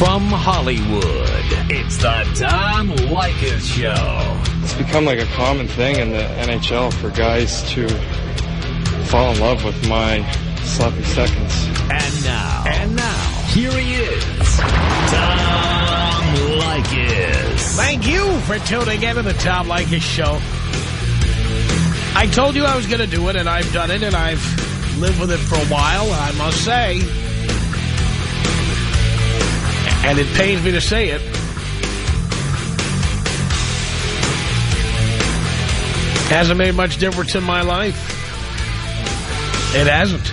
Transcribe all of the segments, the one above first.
From Hollywood, it's the Tom Leykis Show. It's become like a common thing in the NHL for guys to fall in love with my sloppy seconds. And now, and now, here he is, Tom Leykis. Thank you for tuning in to the Tom Leykis Show. I told you I was going to do it, and I've done it, and I've lived with it for a while, I must say. And it pains me to say it. Hasn't made much difference in my life. It hasn't.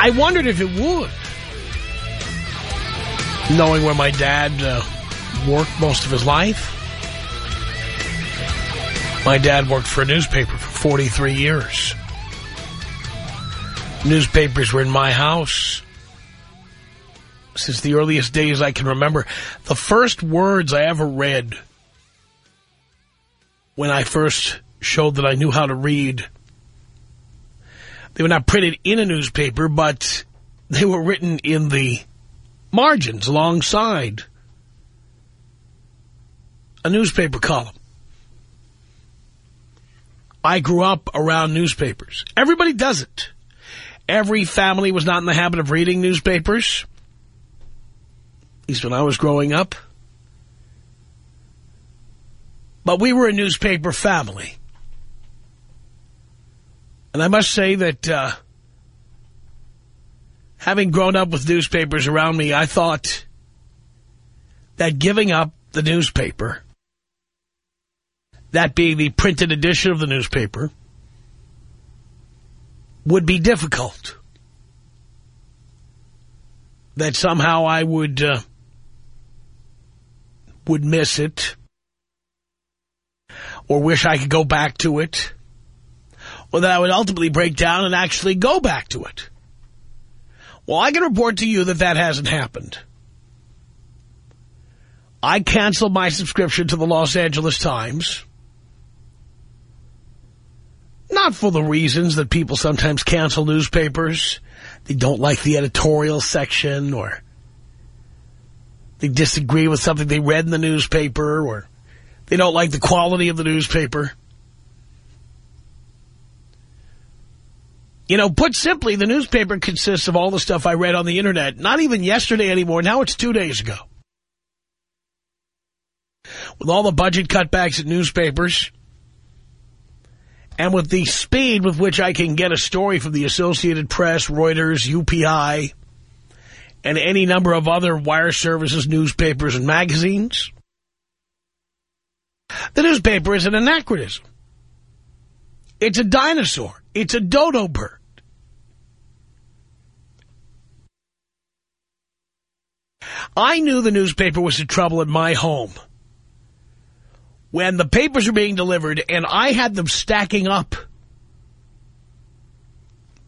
I wondered if it would. Knowing where my dad uh, worked most of his life. My dad worked for a newspaper for 43 years. Newspapers were in my house since the earliest days I can remember. The first words I ever read when I first showed that I knew how to read, they were not printed in a newspaper, but they were written in the margins alongside a newspaper column. I grew up around newspapers. Everybody does it. Every family was not in the habit of reading newspapers. Least when I was growing up. But we were a newspaper family. And I must say that uh, having grown up with newspapers around me, I thought that giving up the newspaper, that being the printed edition of the newspaper, would be difficult. That somehow I would uh, would miss it or wish I could go back to it or that I would ultimately break down and actually go back to it. Well, I can report to you that that hasn't happened. I canceled my subscription to the Los Angeles Times. Not for the reasons that people sometimes cancel newspapers. They don't like the editorial section or they disagree with something they read in the newspaper or they don't like the quality of the newspaper. You know, put simply, the newspaper consists of all the stuff I read on the Internet. Not even yesterday anymore. Now it's two days ago. With all the budget cutbacks at newspapers, and with the speed with which I can get a story from the Associated Press, Reuters, UPI, and any number of other wire services, newspapers, and magazines, the newspaper is an anachronism. It's a dinosaur. It's a dodo bird. I knew the newspaper was in trouble at my home when the papers were being delivered and I had them stacking up,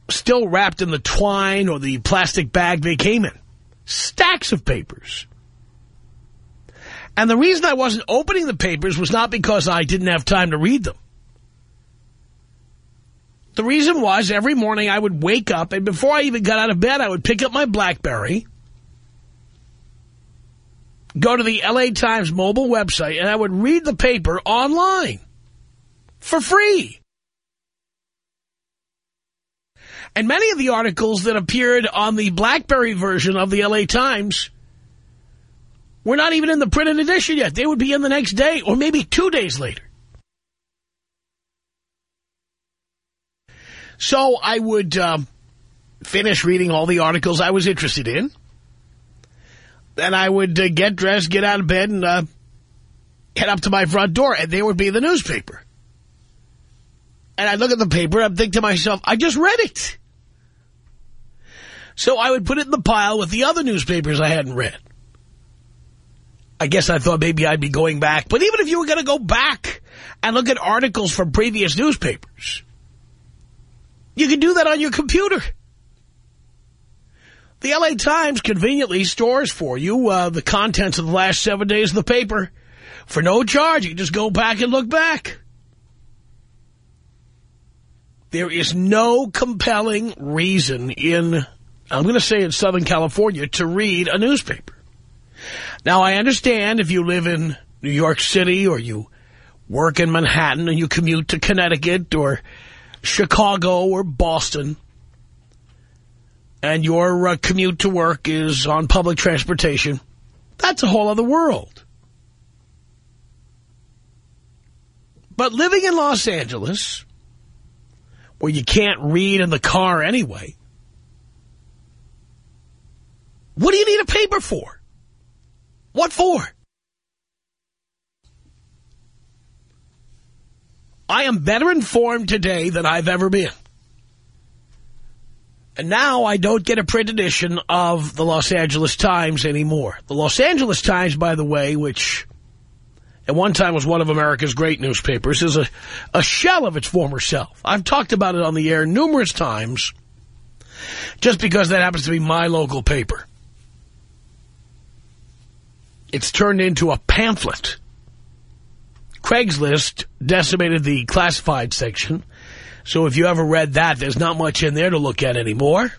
still wrapped in the twine or the plastic bag they came in. Stacks of papers. And the reason I wasn't opening the papers was not because I didn't have time to read them. The reason was every morning I would wake up, and before I even got out of bed, I would pick up my BlackBerry, go to the L.A. Times mobile website, and I would read the paper online for free. And many of the articles that appeared on the BlackBerry version of the L.A. Times were not even in the printed edition yet. They would be in the next day or maybe two days later. So I would um, finish reading all the articles I was interested in. Then I would uh, get dressed, get out of bed, and uh, head up to my front door, and there would be the newspaper. And I'd look at the paper, and I'd think to myself, I just read it. So I would put it in the pile with the other newspapers I hadn't read. I guess I thought maybe I'd be going back. But even if you were going to go back and look at articles from previous newspapers, you can do that on your computer. The L.A. Times conveniently stores for you uh, the contents of the last seven days of the paper for no charge. You just go back and look back. There is no compelling reason in I'm going to say in Southern California, to read a newspaper. Now, I understand if you live in New York City or you work in Manhattan and you commute to Connecticut or Chicago or Boston and your uh, commute to work is on public transportation, that's a whole other world. But living in Los Angeles, where you can't read in the car anyway, what do you need a paper for? What for? I am better informed today than I've ever been. And now I don't get a print edition of the Los Angeles Times anymore. The Los Angeles Times, by the way, which at one time was one of America's great newspapers, is a, a shell of its former self. I've talked about it on the air numerous times just because that happens to be my local paper. It's turned into a pamphlet. Craigslist decimated the classified section. So if you ever read that, there's not much in there to look at anymore.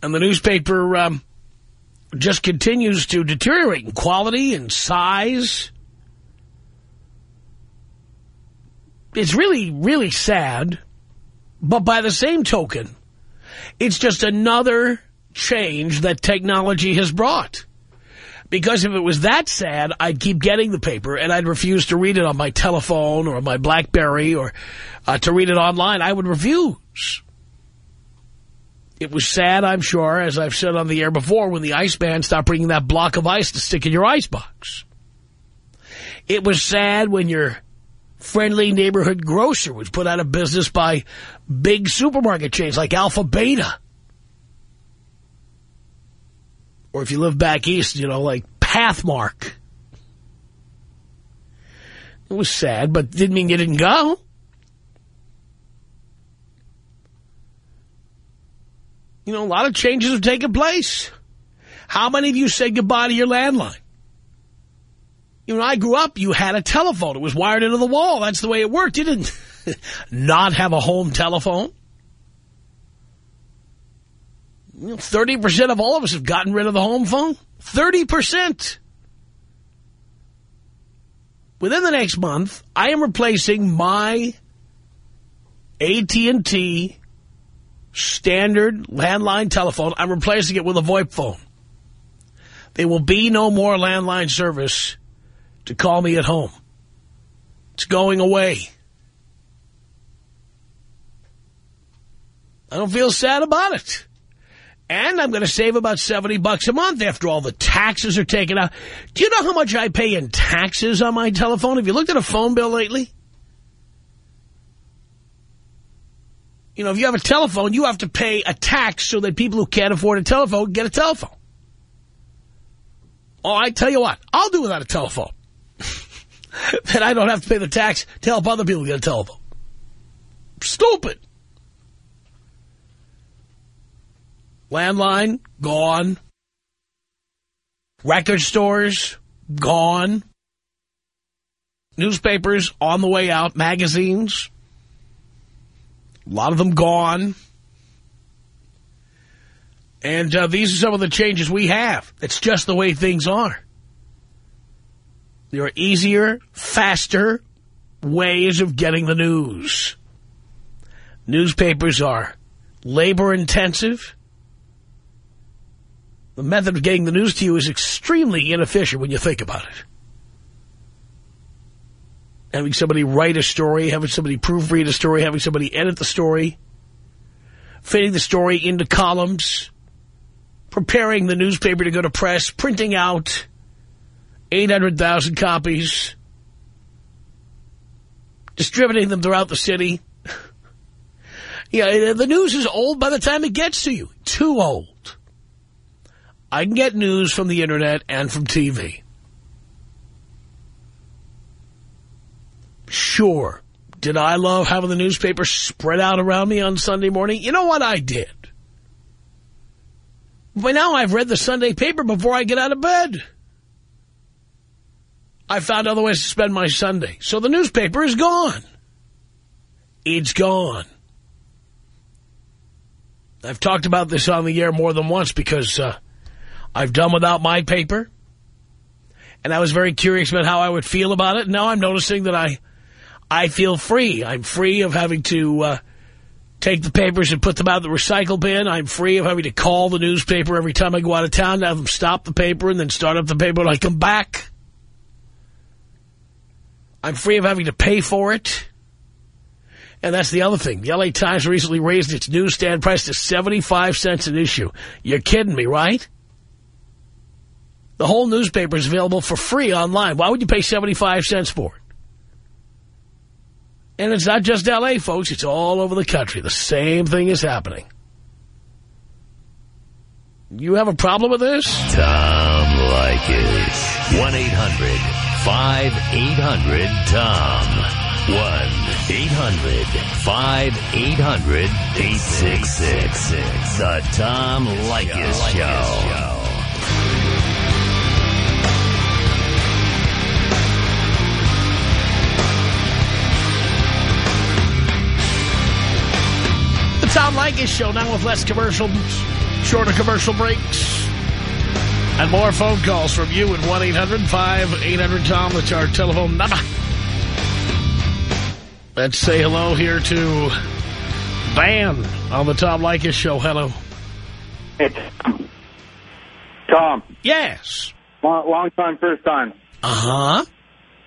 And the newspaper um, just continues to deteriorate in quality and size. It's really, really sad. But by the same token, it's just another change that technology has brought. Because if it was that sad, I'd keep getting the paper and I'd refuse to read it on my telephone or my BlackBerry or uh, to read it online. I would refuse. It was sad, I'm sure, as I've said on the air before, when the ice man stopped bringing that block of ice to stick in your icebox. It was sad when your friendly neighborhood grocer was put out of business by big supermarket chains like Alpha Beta. Or if you live back east, you know, like Pathmark. It was sad, but didn't mean you didn't go. You know, a lot of changes have taken place. How many of you said goodbye to your landline? You know, I grew up, you had a telephone. It was wired into the wall. That's the way it worked. You didn't not have a home telephone. 30% of all of us have gotten rid of the home phone. 30%. Within the next month, I am replacing my AT&T standard landline telephone. I'm replacing it with a VoIP phone. There will be no more landline service to call me at home. It's going away. I don't feel sad about it. And I'm going to save about 70 bucks a month after all the taxes are taken out. Do you know how much I pay in taxes on my telephone? Have you looked at a phone bill lately? You know, if you have a telephone, you have to pay a tax so that people who can't afford a telephone get a telephone. Oh, I tell you what, I'll do without a telephone. then I don't have to pay the tax to help other people get a telephone. Stupid. Landline, gone. Record stores, gone. Newspapers on the way out. Magazines, a lot of them gone. And uh, these are some of the changes we have. It's just the way things are. There are easier, faster ways of getting the news. Newspapers are labor-intensive the method of getting the news to you is extremely inefficient when you think about it. Having somebody write a story, having somebody proofread a story, having somebody edit the story, fitting the story into columns, preparing the newspaper to go to press, printing out 800,000 copies, distributing them throughout the city. yeah, the news is old by the time it gets to you. Too old. I can get news from the Internet and from TV. Sure. Did I love having the newspaper spread out around me on Sunday morning? You know what? I did. By now, I've read the Sunday paper before I get out of bed. I found other ways to spend my Sunday. So the newspaper is gone. It's gone. I've talked about this on the air more than once because uh, I've done without my paper. And I was very curious about how I would feel about it. Now I'm noticing that I I feel free. I'm free of having to uh, take the papers and put them out in the recycle bin. I'm free of having to call the newspaper every time I go out of town to have them stop the paper and then start up the paper when I come back. I'm free of having to pay for it. And that's the other thing. The L.A. Times recently raised its newsstand price to 75 cents an issue. You're kidding me, right? The whole newspaper is available for free online. Why would you pay 75 cents for it? And it's not just L.A., folks. It's all over the country. The same thing is happening. You have a problem with this? Tom Leykis. 1-800-5800-TOM. 1-800-5800-866. The Tom Leykis Show. The Tom Leykis Show, now with less commercials, shorter commercial breaks, and more phone calls from you at 1-800-5800-TOM. That's our telephone number. Let's say hello here to Van on the Tom Leykis Show. Hello. It's Tom. Yes. Long, long time, first time. Uh-huh.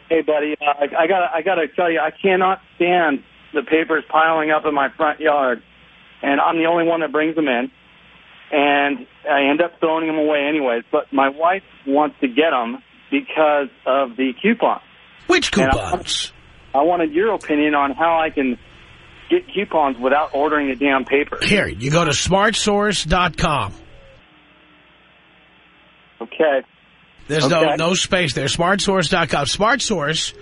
Hey, buddy, uh, I, I got I got to tell you, I cannot stand the papers piling up in my front yard, and I'm the only one that brings them in, and I end up throwing them away anyways. But my wife wants to get them because of the coupons. Which I- coupons? I wanted your opinion on how I can get coupons without ordering the damn paper. Here, you go to smartsource.com. Okay. There's no Okay. no space there. SmartSource.com. SmartSource,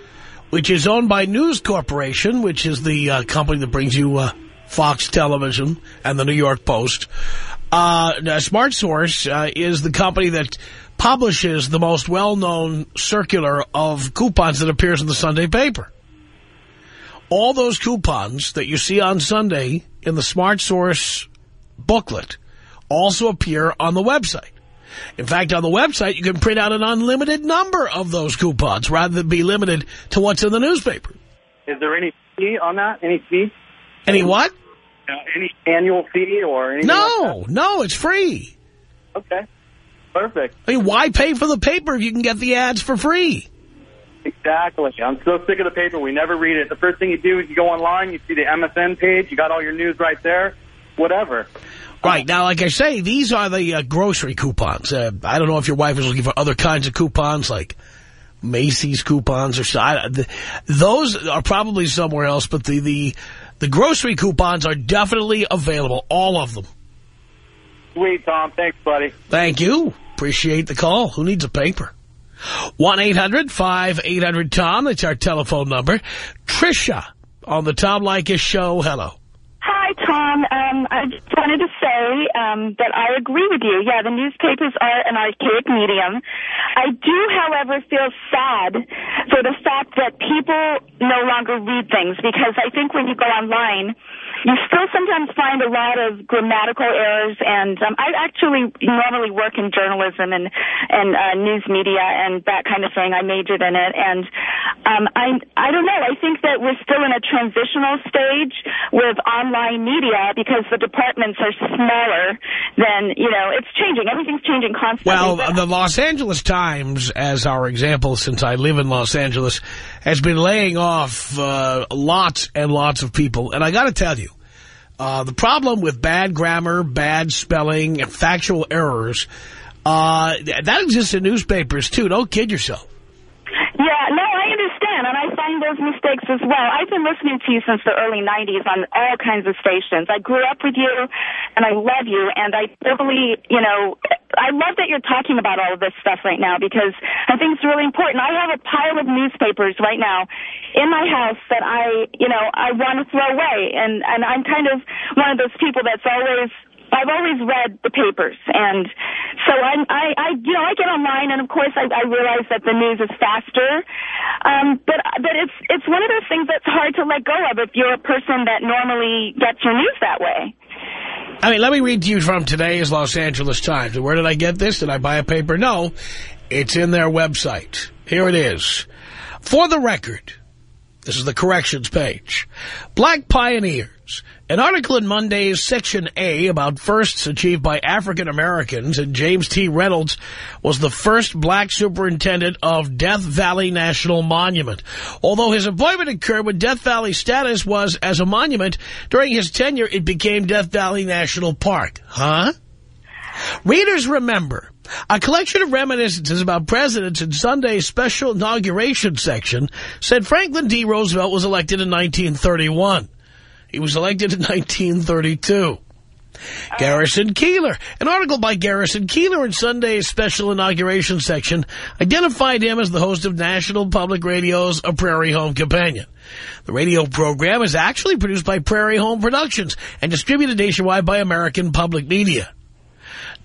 which is owned by News Corporation, which is the uh, company that brings you uh, Fox Television and the New York Post. Uh, now, SmartSource uh, is the company that publishes the most well-known circular of coupons that appears in the Sunday paper. All those coupons that you see on Sunday in the Smart Source booklet also appear on the website. In fact, on the website, you can print out an unlimited number of those coupons rather than be limited to what's in the newspaper. Is there any fee on that? Any fee? Any what? Uh, any annual fee or anything like No, no, it's free. Okay. Perfect. I mean, why pay for the paper if you can get the ads for free? Exactly. I'm so sick of the paper. We never read it. The first thing you do is you go online, you see the MSN page, you got all your news right there, whatever. Right. Now, like I say, these are the uh, grocery coupons. Uh, I don't know if your wife is looking for other kinds of coupons, like Macy's coupons or so. I, the, those are probably somewhere else, but the, the, the grocery coupons are definitely available, all of them. Sweet, Tom. Thanks, buddy. Thank you. Appreciate the call. Who needs a paper? 1-800-5800-TOM. That's our telephone number. Trisha on the Tom Leykis show. Hello. Hi, Tom. Um, I just wanted to say um, that I agree with you. Yeah, the newspapers are an archaic medium. I do, however, feel sad for the fact that people no longer read things because I think when you go online, you still sometimes find a lot of grammatical errors. And um, I actually normally work in journalism and and uh, news media and that kind of thing. I majored in it, and um, I I don't know. I think that we're still in a transitional stage with online media because the departments are smaller than you know. It's changing. Everything's changing constantly. Well, the Los Angeles Times, as our example, since I live in Los Angeles, has been laying off uh, lots and lots of people. And I got to tell you, uh, the problem with bad grammar, bad spelling, and factual errors, uh, that exists in newspapers, too. Don't kid yourself. Yeah, no, I understand, and I find those mistakes as well. I've been listening to you since the early 90s on all kinds of stations. I grew up with you, and I love you, and I totally, you know, I love that you're talking about all of this stuff right now because I think it's really important. I have a pile of newspapers right now in my house that I, you know, I want to throw away, and, and I'm kind of one of those people that's always I've always read the papers, and so I'm, I, I, you know, I get online, and of course, I, I realize that the news is faster, um, but but it's it's one of those things that's hard to let go of if you're a person that normally gets your news that way. I mean, let me read to you from today's Los Angeles Times. Where did I get this? Did I buy a paper? No. It's in their website. Here it is. For the record, this is the corrections page. Black Pioneers. An article in Monday's Section A about firsts achieved by African Americans and James T. Reynolds was the first black superintendent of Death Valley National Monument. Although his appointment occurred when Death Valley status was as a monument, during his tenure it became Death Valley National Park. Huh? Readers remember a collection of reminiscences about presidents in Sunday's special inauguration section said Franklin D. Roosevelt was elected in 1931. He was elected in 1932. Garrison Keillor. An article by Garrison Keillor in Sunday's special inauguration section identified him as the host of National Public Radio's A Prairie Home Companion. The radio program is actually produced by Prairie Home Productions and distributed nationwide by American Public Media.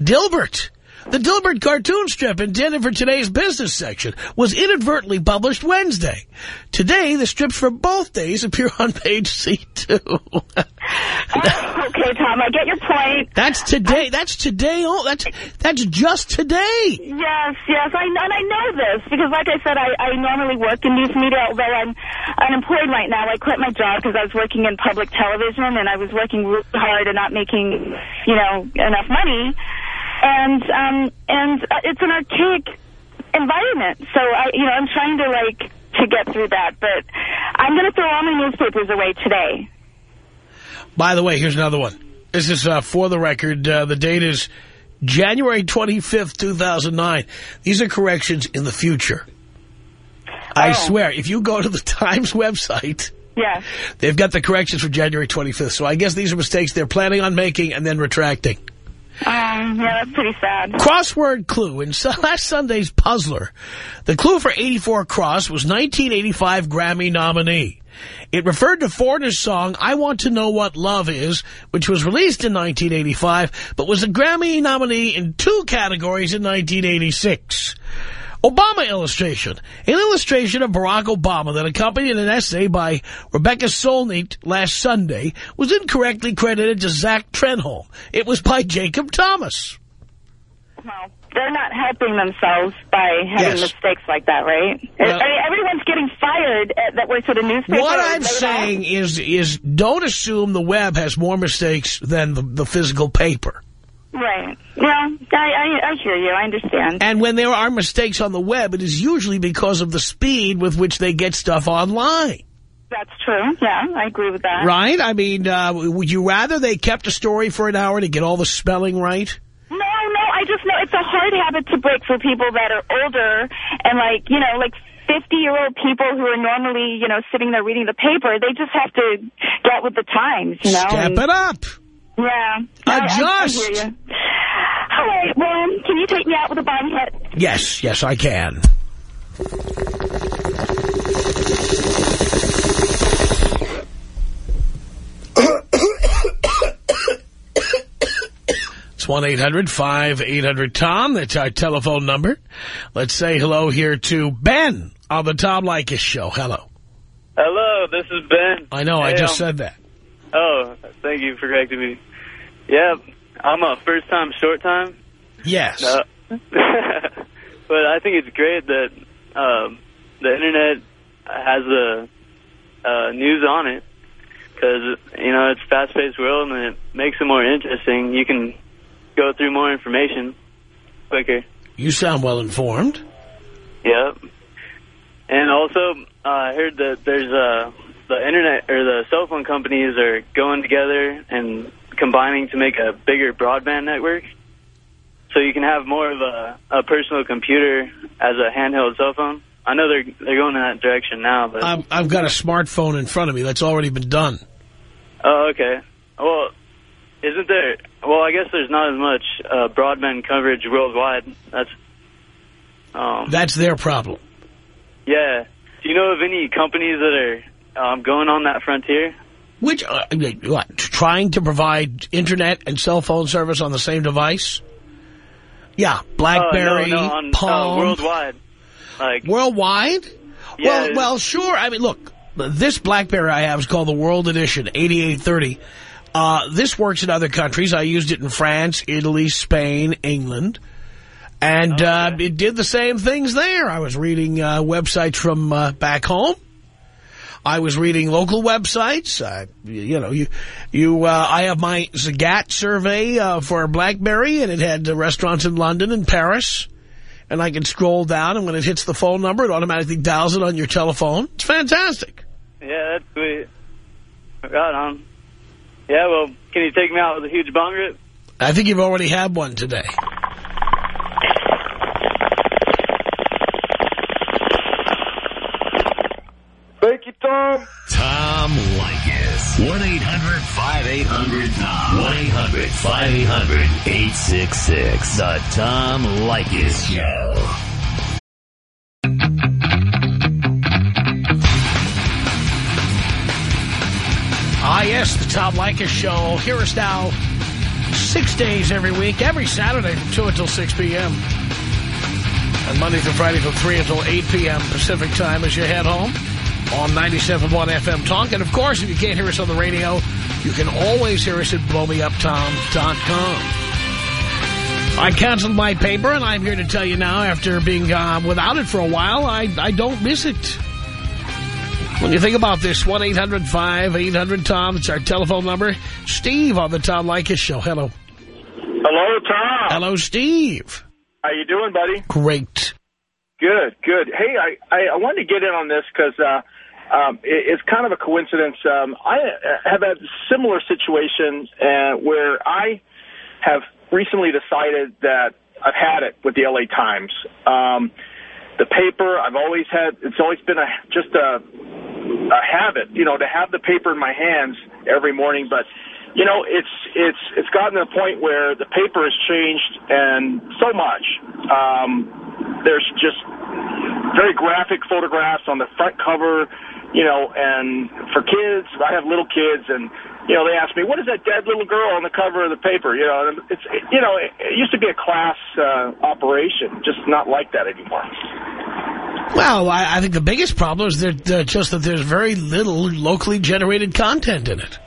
Dilbert. The Dilbert cartoon strip intended for today's business section was inadvertently published Wednesday. Today, the strips for both days appear on page C2. oh, okay, Tom, I get your point. That's today. That's today. Oh, that's that's just today. Yes, yes, I and I know this because, like I said, I, I normally work in news media. Although I'm unemployed right now, I quit my job because I was working in public television and I was working really hard and not making, you know, enough money and um, and uh, it's an archaic environment. So I, you know, I'm trying to like to get through that, but I'm going to throw all my newspapers away today. By the way, here's another one. This is uh, for the record. Uh, the date is January 25th, 2009. These are corrections in the future. I oh. swear, if you go to the Times website, yeah. they've got the corrections for January 25th. So I guess these are mistakes they're planning on making and then retracting. Um, yeah, that's pretty sad. Crossword clue. In last Sunday's Puzzler, the clue for 84 Cross was 1985 Grammy nominee. It referred to Foreigner's song, I Want to Know What Love Is, which was released in 1985, but was a Grammy nominee in two categories in 1986. Obama illustration. An illustration of Barack Obama that accompanied an essay by Rebecca Solnit last Sunday was incorrectly credited to Zach Trenholm. It was by Jacob Thomas. Well, they're not helping themselves by having yes. mistakes like that, right? Well, I mean, everyone's getting fired at, that works for the newspaper. What I'm saying is, is don't assume the web has more mistakes than the, the physical paper. Right. Well, I, I, I hear you. I understand. And when there are mistakes on the web, it is usually because of the speed with which they get stuff online. That's true. Yeah, I agree with that. Right? I mean, uh, would you rather they kept a story for an hour to get all the spelling right? No, no, I just know it's a hard habit to break for people that are older and, like, you know, like 50-year-old people who are normally, you know, sitting there reading the paper. They just have to get with the times, you know? Step it up. Yeah. Adjust. I, I hear you. All right, well, can you take me out with a bomb hit? Yes, yes, I can. It's 1-800-5800-TOM. That's our telephone number. Let's say hello here to Ben on the Tom Leykis show. Hello. Hello, this is Ben. I know, hey, I just um, said that. Oh, thank you for correcting me. Yeah, I'm a first-time, short-time. Yes. Uh, but I think it's great that um, the Internet has the uh, news on it because, you know, it's a fast-paced world and it makes it more interesting. You can go through more information quicker. You sound well-informed. Yep. And also, uh, I heard that there's a... The internet or the cell phone companies are going together and combining to make a bigger broadband network. So you can have more of a, a personal computer as a handheld cell phone. I know they're they're going in that direction now, but I've, I've got a smartphone in front of me that's already been done. Oh, okay. Well, isn't there? Well, I guess there's not as much uh, broadband coverage worldwide. That's um, that's their problem. Yeah. Do you know of any companies that are um, going on that frontier. Which, uh, what, trying to provide Internet and cell phone service on the same device? Yeah, BlackBerry, uh, no, no, on, Palm. Uh, worldwide. Like Worldwide? Yeah, well, well, sure. I mean, look, this BlackBerry I have is called the World Edition, 8830. Uh, this works in other countries. I used it in France, Italy, Spain, England. And uh, it did the same things there. I was reading uh, websites from uh, back home. I was reading local websites. I, you know, you, you. Uh, I have my Zagat survey uh, for BlackBerry, and it had uh, restaurants in London and Paris. And I can scroll down, and when it hits the phone number, it automatically dials it on your telephone. It's fantastic. Yeah, that's sweet. Right on. Yeah, well, can you take me out with a huge bong rip? I think you've already had one today. Thank you, Tom. Tom Leykis. 1-800-5800-TOM. 1-800-5800-866. The Tom Leykis Show. Ah, yes, the Tom Leykis Show. Hear us now six days every week, every Saturday from 2 until 6 p.m. And Monday through Friday from 3 until 8 p.m. Pacific time as you head home on 97.1 FM Talk. And, of course, if you can't hear us on the radio, you can always hear us at blowmeuptom.com. I canceled my paper, and I'm here to tell you now, after being uh, without it for a while, I, I don't miss it. When you think about this, 1-800-5800-TOM, it's our telephone number. Steve on the Tom Leykis Show. Hello. Hello, Tom. Hello, Steve. How you doing, buddy? Great. Good, good. Hey, I, I, I wanted to get in on this because uh, um, it, it's kind of a coincidence. Um, I uh, have had similar situation uh, where I have recently decided that I've had it with the LA Times. Um, the paper, I've always had, it's always been a just a, a habit, you know, to have the paper in my hands every morning. But, you know, it's, it's, it's gotten to the point where the paper has changed and so much. Um, there's just very graphic photographs on the front cover, you know, and for kids, I have little kids and, you know, they ask me, what is that dead little girl on the cover of the paper? You know, and it's, you know, it, it used to be a class uh, operation, just not like that anymore. Well, I, I think the biggest problem is that uh, just that there's very little locally generated content in it.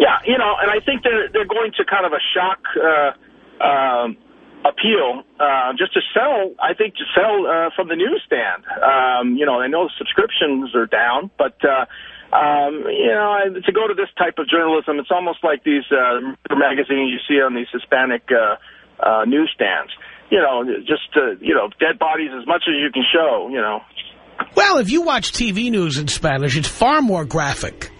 Yeah, you know, and I think they're they're going to kind of a shock uh, um, appeal uh, just to sell. I think to sell uh, from the newsstand. Um, you know, I know the subscriptions are down, but uh, um, you know, to go to this type of journalism, it's almost like these uh, magazines you see on these Hispanic uh, uh, newsstands. You know, just uh, you know, dead bodies as much as you can show. You know. Well, if you watch TV news in Spanish, it's far more graphic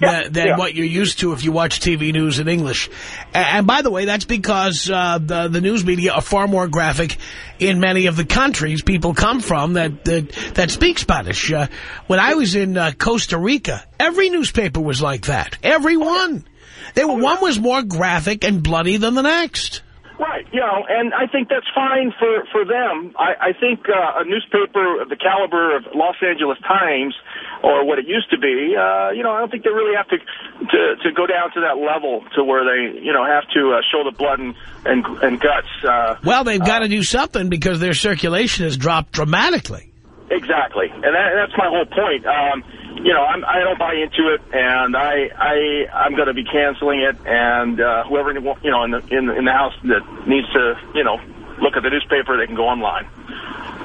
Yeah, than, than yeah. what you're used to if you watch TV news in English. And, and by the way, that's because uh, the, the news media are far more graphic in many of the countries people come from that that, that speak Spanish. Uh, when I was in uh, Costa Rica, every newspaper was like that. Every one. They were, one was more graphic and bloody than the next. Right, you know, and I think that's fine for for them. I, I think uh, a newspaper of the caliber of Los Angeles Times, or what it used to be, uh, you know, I don't think they really have to to to go down to that level to where they, you know, have to uh, show the blood and and, and guts. Uh, Well, they've got to do something because their circulation has dropped dramatically. Exactly, and that, that's my whole point. Um, you know, I'm, I don't buy into it, and I, I, I'm going to be canceling it. And uh, whoever you know in the in, the- in the house that needs to, you know, look at the newspaper, they can go online,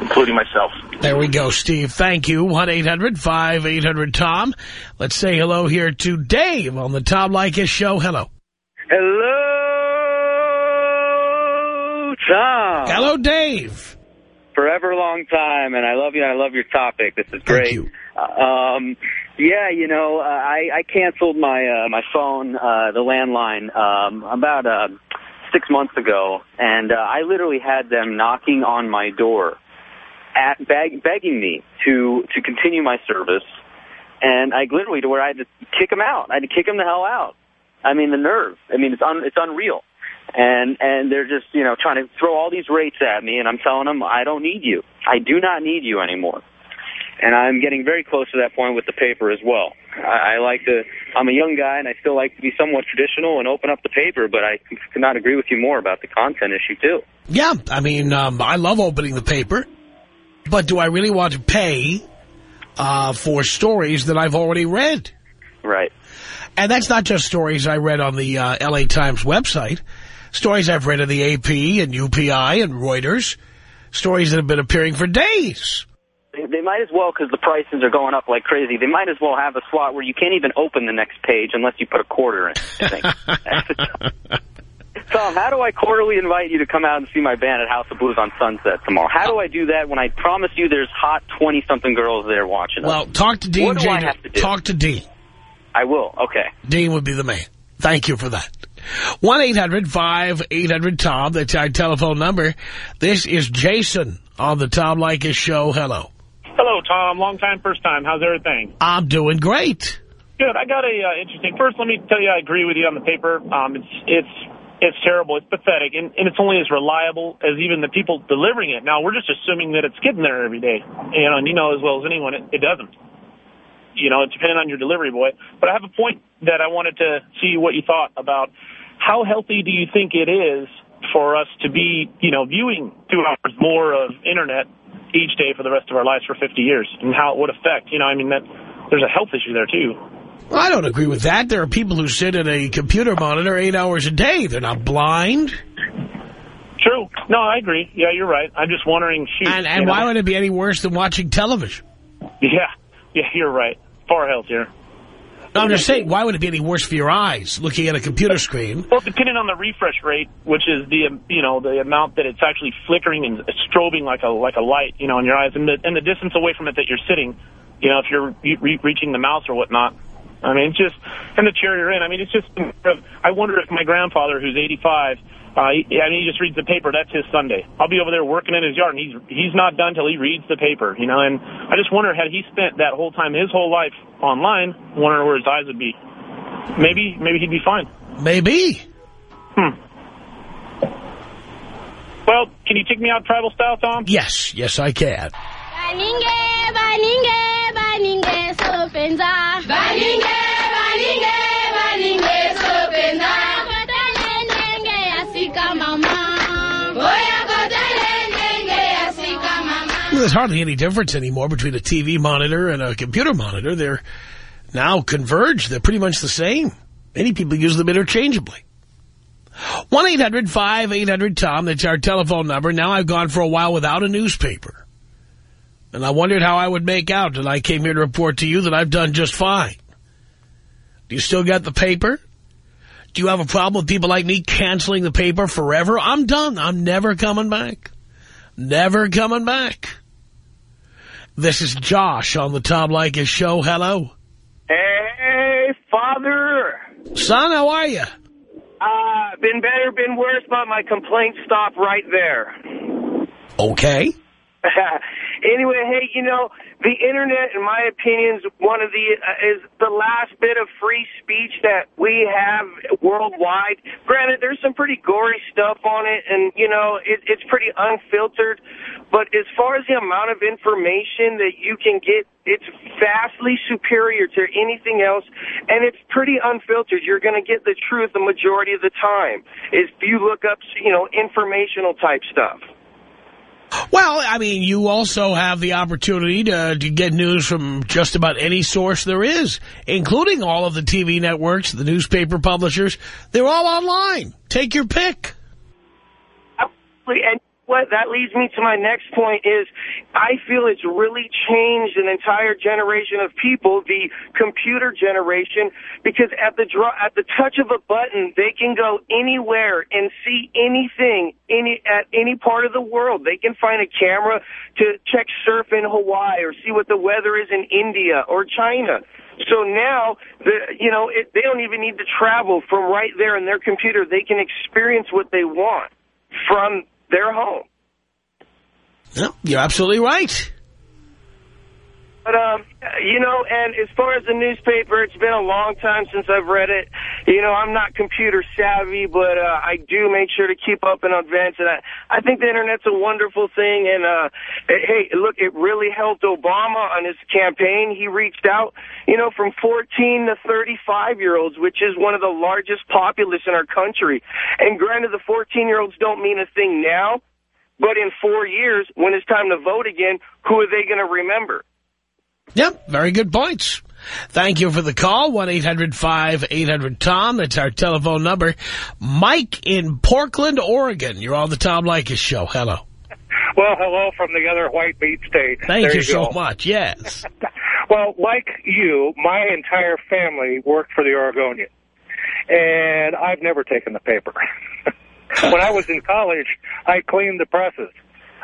including myself. There we go, Steve. Thank you. 1-800-5800-TOM. Let's say hello here to Dave on the Tom Leykis Show. Hello. Hello, Tom. Hello, Dave. Forever long time, and I love you, and I love your topic. This is great. you. Um, yeah, you know, uh, I, I canceled my uh, my phone, uh, the landline, um, about uh, six months ago, and uh, I literally had them knocking on my door, at beg, begging me to to continue my service, and I literally to where I had to kick them out. I had to kick them the hell out. I mean, the nerve. I mean, it's un, it's unreal. And and they're just you know trying to throw all these rates at me, and I'm telling them I don't need you. I do not need you anymore. And I'm getting very close to that point with the paper as well. I, I like to. I'm a young guy, and I still like to be somewhat traditional and open up the paper. But I cannot agree with you more about the content issue too. Yeah, I mean, um, I love opening the paper. But do I really want to pay uh, for stories that I've already read? Right. And that's not just stories I read on the uh, L.A. Times website. Stories I've read in the AP and UPI and Reuters. Stories that have been appearing for days. They might as well, because the prices are going up like crazy, they might as well have a slot where you can't even open the next page unless you put a quarter in. Tom, how do I quarterly invite you to come out and see my band at House of Blues on Sunset tomorrow? How do I do that when I promise you there's hot 20-something girls there watching us? Well, talk to Dean What do I have to do? Talk to Dean. I will. Okay. Dean would be the man. Thank you for that. 1-800-5800-TOM. That's our telephone number. This is Jason on the Tom Leykis Show. Hello. Hello, Tom. Long time, first time. How's everything? I'm doing great. Good. I got a uh, interesting. First, let me tell you, I agree with you on the paper. Um, it's it's it's terrible. It's pathetic, and, and it's only as reliable as even the people delivering it. Now, we're just assuming that it's getting there every day, you know, and you know as well as anyone, it, it doesn't. You know, it's depending on your delivery boy. But I have a point that I wanted to see what you thought about. How healthy do you think it is for us to be, you know, viewing two hours more of internet each day for the rest of our lives for 50 years, and how it would affect? You know, I mean that there's a health issue there too. Well, I don't agree with that. There are people who sit at a computer monitor eight hours a day. They're not blind. True. No, I agree. Yeah, you're right. I'm just wondering, shoot. And, and you know? why would it be any worse than watching television? Yeah, yeah, you're right. Far healthier. No, I'm just saying, why would it be any worse for your eyes looking at a computer screen? Well, depending on the refresh rate, which is the um, you know the amount that it's actually flickering and strobing like a like a light, you know, in your eyes, and the and the distance away from it that you're sitting, you know, if you're re reaching the mouse or whatnot. I mean, it's just and the chair you're in. I mean, it's just. I wonder if my grandfather, who's 85, uh, he, I mean, he just reads the paper. That's his Sunday. I'll be over there working in his yard, and he's he's not done till he reads the paper. You know, and I just wonder had he spent that whole time, his whole life online, wondering where his eyes would be. Maybe maybe he'd be fine. Maybe. Hmm. Well, can you take me out tribal style, Tom? Yes, yes, I can. Baninge, baninge, baninge, sopenza. Baninge, baninge, baninge, sopenza. There's hardly any difference anymore between a TV monitor and a computer monitor. They're now converged. They're pretty much the same. Many people use them interchangeably. 1-800-5800-TOM. That's our telephone number. Now I've gone for a while without a newspaper. And I wondered how I would make out. And I came here to report to you that I've done just fine. Do you still got the paper? Do you have a problem with people like me canceling the paper forever? I'm done. I'm never coming back. Never coming back. This is Josh on the Tom Leykis show. Hello. Hey, father. Son, how are you? Uh, been better, been worse, but my complaints stop right there. Okay. anyway, hey, you know, the internet, in my opinion, is one of the uh, is the last bit of free speech that we have worldwide. Granted, there's some pretty gory stuff on it, and you know, it, it's pretty unfiltered. But as far as the amount of information that you can get, it's vastly superior to anything else, and it's pretty unfiltered. You're going to get the truth the majority of the time. If you look up, you know, informational type stuff. Well, I mean, you also have the opportunity to, to get news from just about any source there is, including all of the TV networks, the newspaper publishers. They're all online. Take your pick. Absolutely. What that leads me to my next point is I feel it's really changed an entire generation of people, the computer generation, because at the draw, at the touch of a button, they can go anywhere and see anything any at any part of the world. They can find a camera to check surf in Hawaii or see what the weather is in India or China. So now, the, you know, it, they don't even need to travel from right there in their computer. They can experience what they want from their home. No, you're absolutely right. But, um, you know, and as far as the newspaper, it's been a long time since I've read it. You know, I'm not computer savvy, but uh, I do make sure to keep up in advance. And I, I think the Internet's a wonderful thing. And, uh, hey, look, it really helped Obama on his campaign. He reached out, you know, from 14 to 35-year-olds, which is one of the largest populace in our country. And granted, the 14-year-olds don't mean a thing now, but in four years, when it's time to vote again, who are they going to remember? Yep, very good points. Thank you for the call, 1-800-5800-TOM. That's our telephone number. Mike in Portland, Oregon. You're on the Tom Leykis show. Hello. Well, hello from the other white meat state. Thank you, you so much. Yes. Well, like you, my entire family worked for the Oregonian, and I've never taken the paper. when I was in college, I cleaned the presses.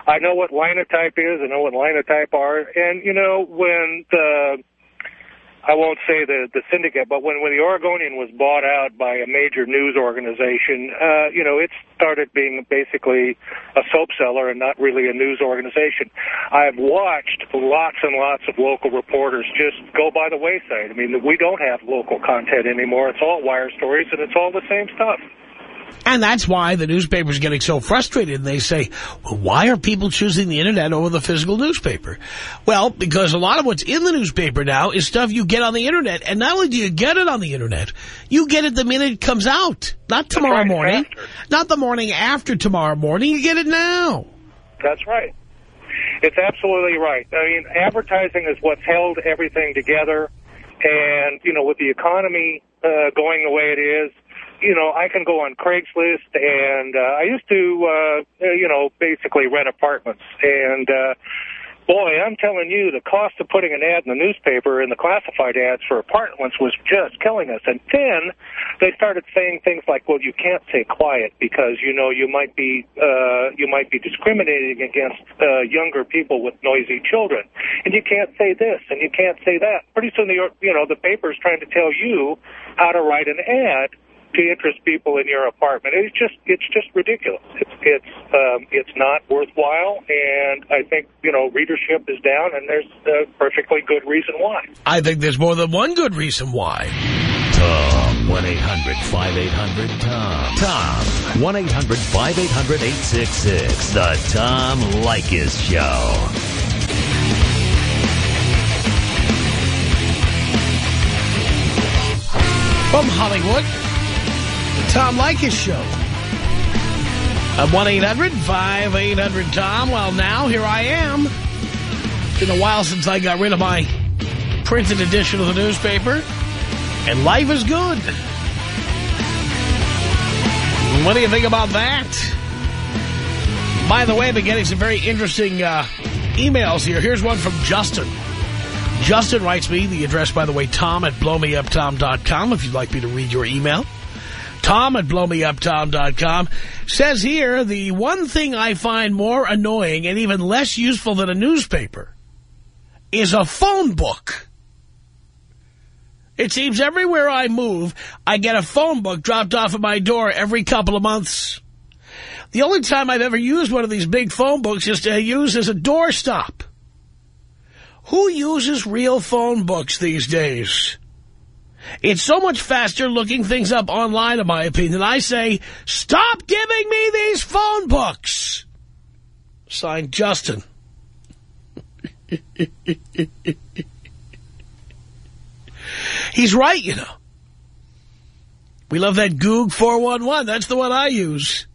I know what linotype is. I know what linotype are. And, you know, when the, I won't say the, the syndicate, but when, when the Oregonian was bought out by a major news organization, uh, you know, it started being basically a soap seller and not really a news organization. I've watched lots and lots of local reporters just go by the wayside. I mean, we don't have local content anymore. It's all wire stories and it's all the same stuff. And that's why the newspaper's getting so frustrated. And they say, well, why are people choosing the Internet over the physical newspaper? Well, because a lot of what's in the newspaper now is stuff you get on the Internet. And not only do you get it on the Internet, you get it the minute it comes out. Not tomorrow morning. after. Not the morning after tomorrow morning. You get it now. That's right. It's absolutely right. I mean, advertising is what's held everything together. And, you know, with the economy uh, going the way it is, you know, I can go on Craigslist and uh, I used to, uh, you know, basically rent apartments. And, uh, boy, I'm telling you, the cost of putting an ad in the newspaper and the classified ads for apartments was just killing us. And then they started saying things like, well, you can't say quiet because, you know, you might be, uh, you might be discriminating against uh, younger people with noisy children. And you can't say this and you can't say that. Pretty soon, the, you know, the paper's trying to tell you how to write an ad to interest people in your apartment. It's just it's just ridiculous. It's it's um, it's not worthwhile, and I think you know readership is down, and there's a perfectly good reason why. I think there's more than one good reason why. Tom. 1-800-5800-TOM. Tom. 1-800-5800-866. The Tom Leykis Show. From Hollywood, the Tom Leykis Show. At 1-800-5800-TOM. Well, now, here I am. It's been a while since I got rid of my printed edition of the newspaper. And life is good. What do you think about that? By the way, I've been getting some very interesting uh, emails here. Here's one from Justin. Justin writes me, the address, by the way, tom at blowmeuptom.com, if you'd like me to read your email. Tom at blowmeuptom.com says here, the one thing I find more annoying and even less useful than a newspaper is a phone book. It seems everywhere I move, I get a phone book dropped off at my door every couple of months. The only time I've ever used one of these big phone books is to use as a doorstop. Who uses real phone books these days? It's so much faster looking things up online, in my opinion. I say, stop giving me these phone books. Signed, Justin. He's right, you know. We love that Goog 411. That's the one I use.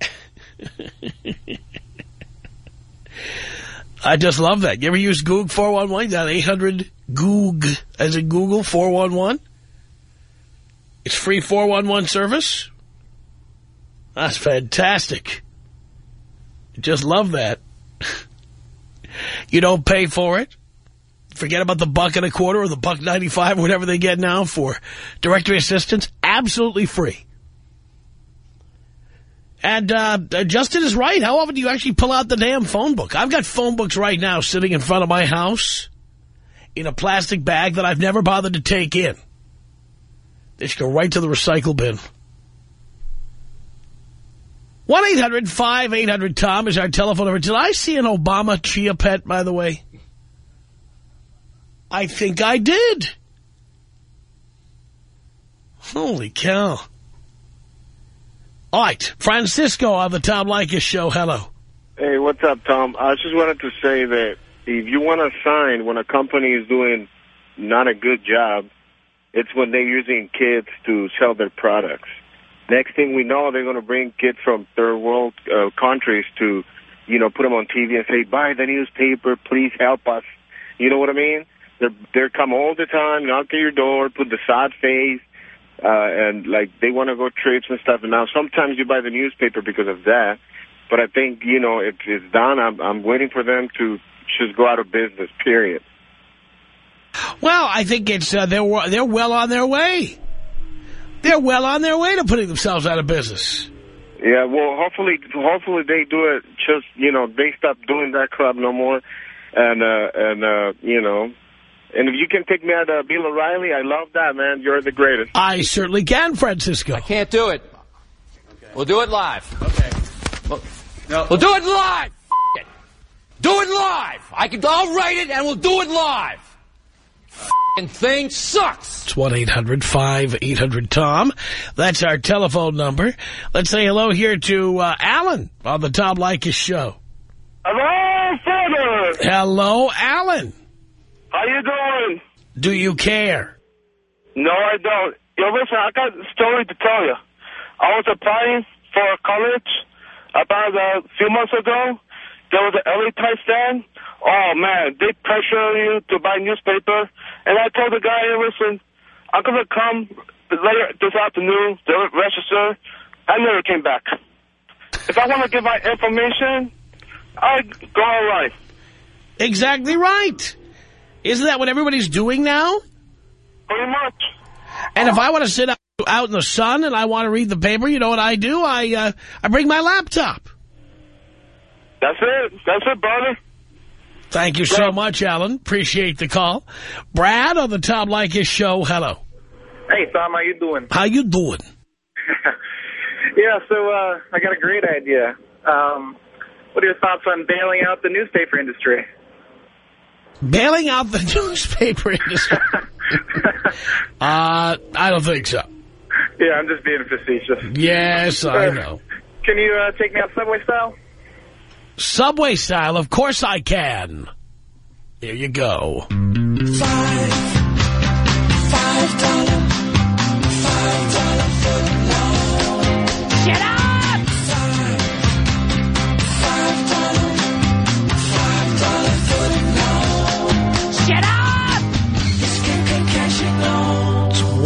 I just love that. You ever use Goog 411? Down 800 Goog as in Google 411. It's free 411 service. That's fantastic. Just love that. you don't pay for it. Forget about the buck and a quarter or the buck 95 whatever they get now for directory assistance. Absolutely free. And uh, Justin is right. How often do you actually pull out the damn phone book? I've got phone books right now sitting in front of my house in a plastic bag that I've never bothered to take in. They should go right to the recycle bin. 1-800-5800-TOM is our telephone number. Did I see an Obama Chia Pet, by the way? I think I did. Holy cow. All right, Francisco on the Tom Leykis show. Hello. Hey, what's up, Tom? I just wanted to say that if you want to sign when a company is doing not a good job, it's when they're using kids to sell their products. Next thing we know, they're going to bring kids from third world uh, countries to, you know, put them on TV and say, buy the newspaper, please help us. You know what I mean? They're they come all the time, knock at your door, put the sad face, uh, and like they want to go trips and stuff. And now sometimes you buy the newspaper because of that. But I think you know if it's done, I'm I'm waiting for them to just go out of business. Period. Well, I think it's uh, they're they're well on their way. They're well on their way to putting themselves out of business. Yeah, well, hopefully, hopefully they do it. Just you know, they stop doing that crap no more, and uh, and uh, you know, and if you can take me out uh, Bill O'Reilly, I love that, man. You're the greatest. I certainly can, Francisco. I can't do it. We'll do it live. Okay. We'll, we'll do it live. It. Do it live. I can. I'll write it, and we'll do it live. F***ing thing sucks. It's 1-800-5800-TOM. That's our telephone number. Let's say hello here to uh, Alan on the Tom Leykis show. Hello, Father. Hello, Alan. How you doing? Do you care? No, I don't. Yo, listen, I got a story to tell you. I was applying for college about a few months ago. There was an LA Times stand. Oh, man, they pressure you to buy newspaper. And I told the guy, hey, listen, I'm going to come later this afternoon to register. I never came back. If I want to give my information, I go online. Exactly right. Isn't that what everybody's doing now? Pretty much. And if I want to sit out, in the sun and I want to read the paper, you know what I do? I uh, I bring my laptop. That's it. That's it, brother. Thank you so much, Alan. Appreciate the call. Brad on the Tom Leykis show. Hello. Hey, Tom. How you doing? How you doing? yeah, so uh, I got a great idea. Um, what are your thoughts on bailing out the newspaper industry? Bailing out the newspaper industry? uh, I don't think so. Yeah, I'm just being facetious. Yes, I know. Can you uh, take me out subway style? Subway style, of course I can. Here you go. Five, five dollar,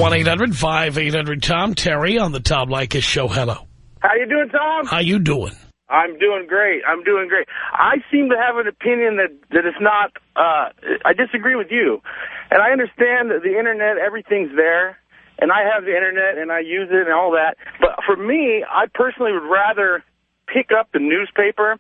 1-800-5800-TOM. Terry on the Tom Leykis show. Hello. How you doing, Tom? How you doing? I'm doing great. I'm doing great. I seem to have an opinion that that is not. Uh, I disagree with you, and I understand that the internet, everything's there, and I have the internet and I use it and all that. But for me, I personally would rather pick up the newspaper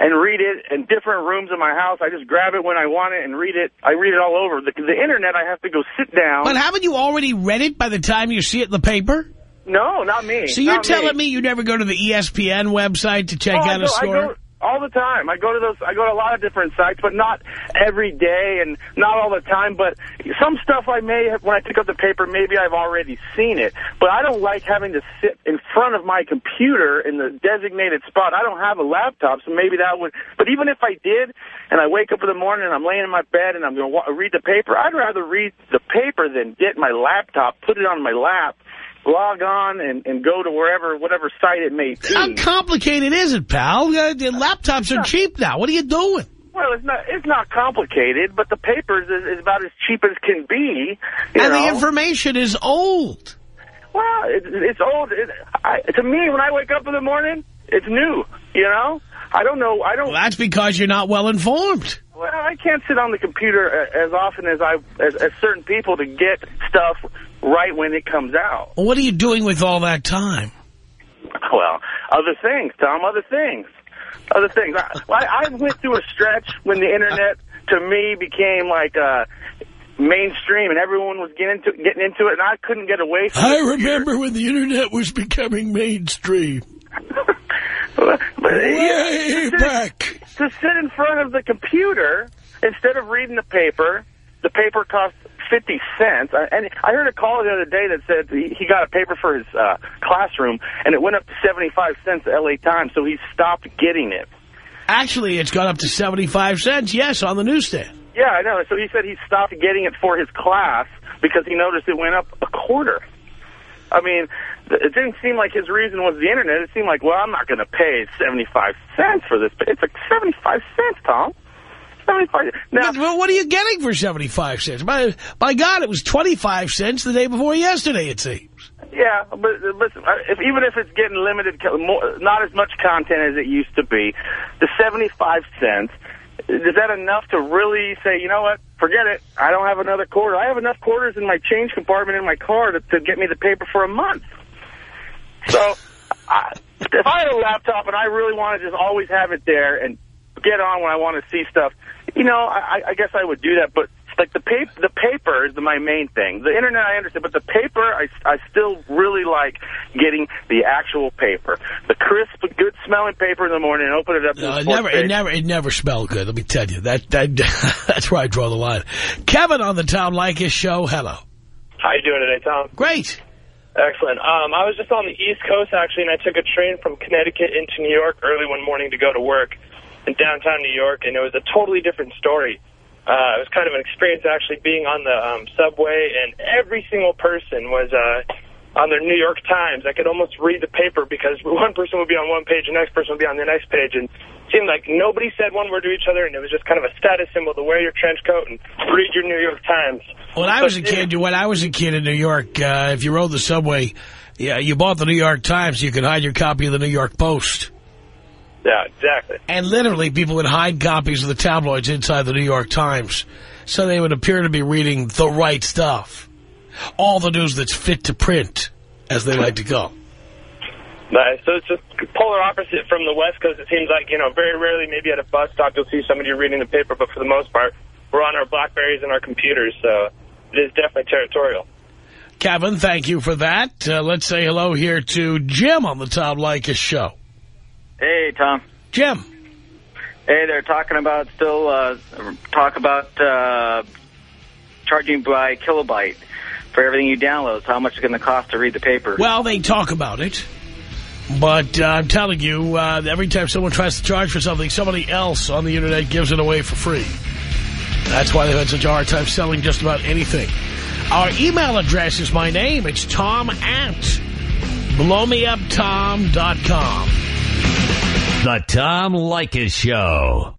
and read it in different rooms in my house. I just grab it when I want it and read it. I read it all over. The, the internet, I have to go sit down. But haven't you already read it by the time you see it in the paper? No, not me. So you're Not telling me me you never go to the ESPN website to check Oh, out a story? All the time. I go to those. I go to a lot of different sites, but not every day and not all the time. But some stuff I may have when I pick up the paper, maybe I've already seen it. But I don't like having to sit in front of my computer in the designated spot. I don't have a laptop, so maybe that would. But even if I did, and I wake up in the morning and I'm laying in my bed and I'm going to read the paper, I'd rather read the paper than get my laptop, put it on my lap. Log on and, and go to wherever, whatever site it may be. How complicated is it, pal? Uh, the laptops are cheap now. What are you doing? Well, it's not it's not complicated, but the papers is, is about as cheap as can be. And know? the information is old. Well, it, it's old. It, I, to me, when I wake up in the morning, it's new. You know, I don't know. I don't. Well, that's because you're not well informed. Well, I can't sit on the computer as often as I as, as certain people to get stuff right when it comes out. Well, what are you doing with all that time? Well, other things, Tom. Other things. Other things. I, I I went through a stretch when the internet, to me, became like uh, mainstream, and everyone was getting into getting into it, and I couldn't get away from I it. I remember when the internet was becoming mainstream. But, Way to sit- back. To sit in front of the computer instead of reading the paper, the paper costs 50 cents. And I heard a call the other day that said he he got a paper for his uh, classroom, and it went up to 75 cents at L.A. Times, so he stopped getting it. Actually, it's gone up to 75 cents, yes, on the newsstand. Yeah, I know. So he said he stopped getting it for his class because he noticed it went up a quarter. I mean, it didn't seem like his reason was the internet. It seemed like, well, I'm not going to pay 75 cents for this. But it's like 75 cents, Tom. 75 now, well, what are you getting for 75 cents? My, my God, it was 25 cents the day before yesterday, it seems. Yeah, but listen, uh, if, even if it's getting limited, more, not as much content as it used to be, the 75 cents, is that enough to really say, you know what, forget it, I don't have another quarter. I have enough quarters in my change compartment in my car to, to get me the paper for a month. So, I, if I had a laptop and I really want to just always have it there and get on when I want to see stuff, you know, I, I guess I would do that. But like the paper, the paper is my main thing. The internet I understand, but the paper, I, I still really like getting the actual paper, the crisp, good smelling paper in the morning, and open it up. to No, it sports never, it never, it never smelled good. Let me tell you that, that that's where I draw the line. Kevin on the Tom Leykis show. Hello. How you doing today, Tom? Great. Excellent. Um, I was just on the East Coast, actually, and I took a train from Connecticut into New York early one morning to go to work in downtown New York, and it was a totally different story. Uh, it was kind of an experience actually being on the um, subway, and every single person was uh, on their New York Times. I could almost read the paper because one person would be on one page, the next person would be on the next page, and it seemed like nobody said one word to each other, and it was just kind of a status symbol to wear your trench coat and read your New York Times. When I was a kid, when I was a kid in New York, uh, if you rode the subway, yeah, you bought the New York Times, you could hide your copy of the New York Post. Yeah, exactly. And literally, people would hide copies of the tabloids inside the New York Times, so they would appear to be reading the right stuff. All the news that's fit to print, as they like to call. Nice. So it's just polar opposite from the West Coast. It seems like, you know, very rarely, maybe at a bus stop, you'll see somebody reading the paper, but for the most part, we're on our Blackberries and our computers, so it is definitely territorial. Kevin, thank you for that. Uh, let's say hello here to Jim on the Tom Leykis show. Hey, Tom. Jim. Hey, they're talking about still uh, talk about uh, charging by kilobyte for everything you download. So how much is it going to cost to read the paper? Well, they talk about it. But uh, I'm telling you, uh, every time someone tries to charge for something, somebody else on the Internet gives it away for free. That's why they've had such a hard time selling just about anything. Our email address is my name. It's tom at blowmeuptom.com. The Tom Leykis Show.